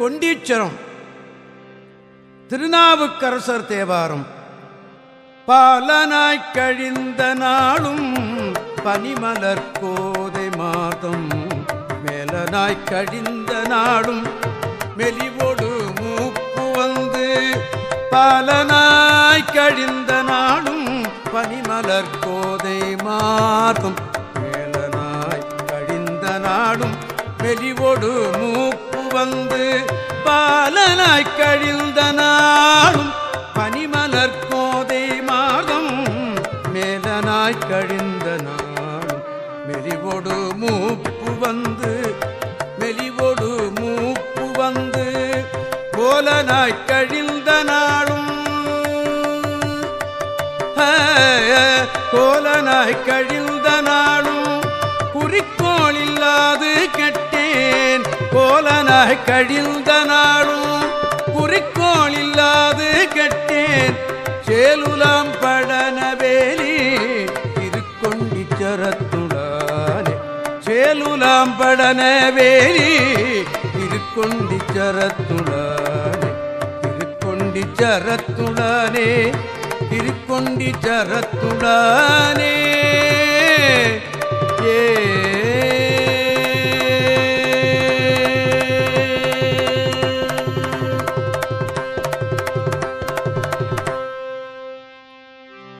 கொண்டீச்சரம். திருநாவுக்கரசர் தேவாரம். பாலனாய்க் கழிந்த நாளும் பனிமலர் கோதை மாதம். மேலனாய்க் கழிந்த நாளும் மெலிவோடு மூப்பு வந்து பாலனாய்க் கழிந்த நாளும் பனிமலர் கோதை மாதம். மேலனாய்க் கழிந்த நாளும் மெலிவோடு மூப்பு வந்து பாலனாய் கழிந்த நாளும் பனிமலர் கோதை மாதம் மேலனாய் கழிந்த நாளும். மெலிவோடு மூப்பு வந்து மெலிவோடு மூப்பு வந்து கோலனாய் கழிந்த நாளும். கோலனாய் கழிந்த நாளும். கோலனாய் கழிந்த நாளும் குறிக்கோள் இல்லாது கெட்டேன். சேலுலாம் படனவேலி திருக்கொண்டிச்சரத்துடானே சேலுலாம் படனவேலி திருக்கொண்டிச்சரத்துடானே திருக்கொண்டிச்சரத்துடானே திருக்கொண்டிச்சரத்துடானே ஏ